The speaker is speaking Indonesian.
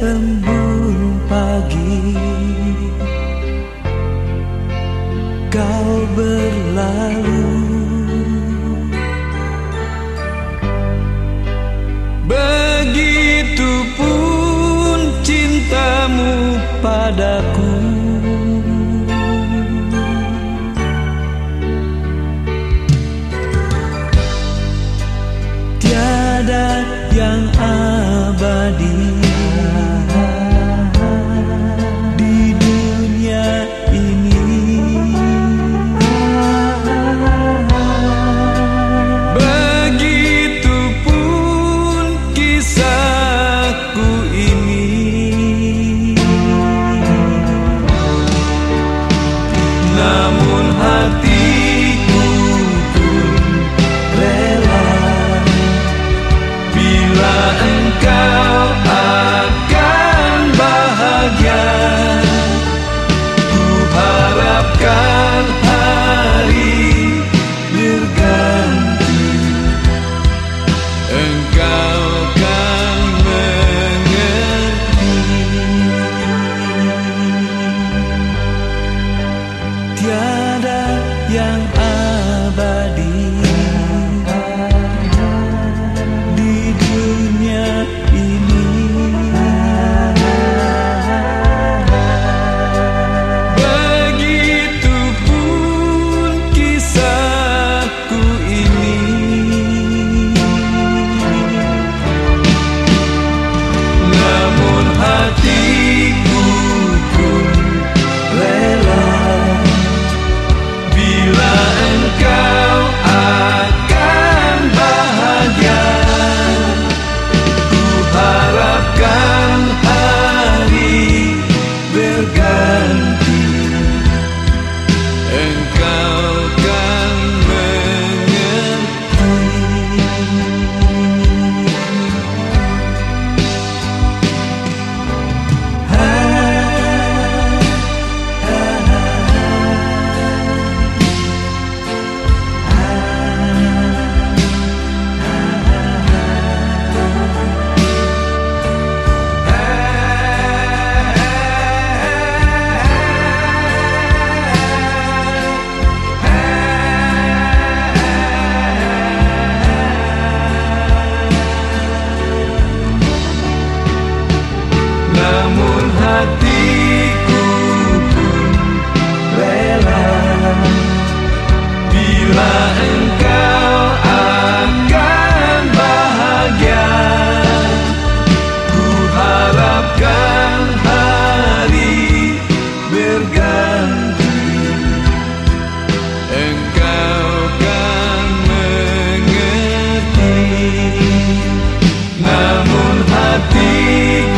embun pagi Kau berlalu. Begitupun cintamu padaku. Tiada yang abadi. Namun hati happy.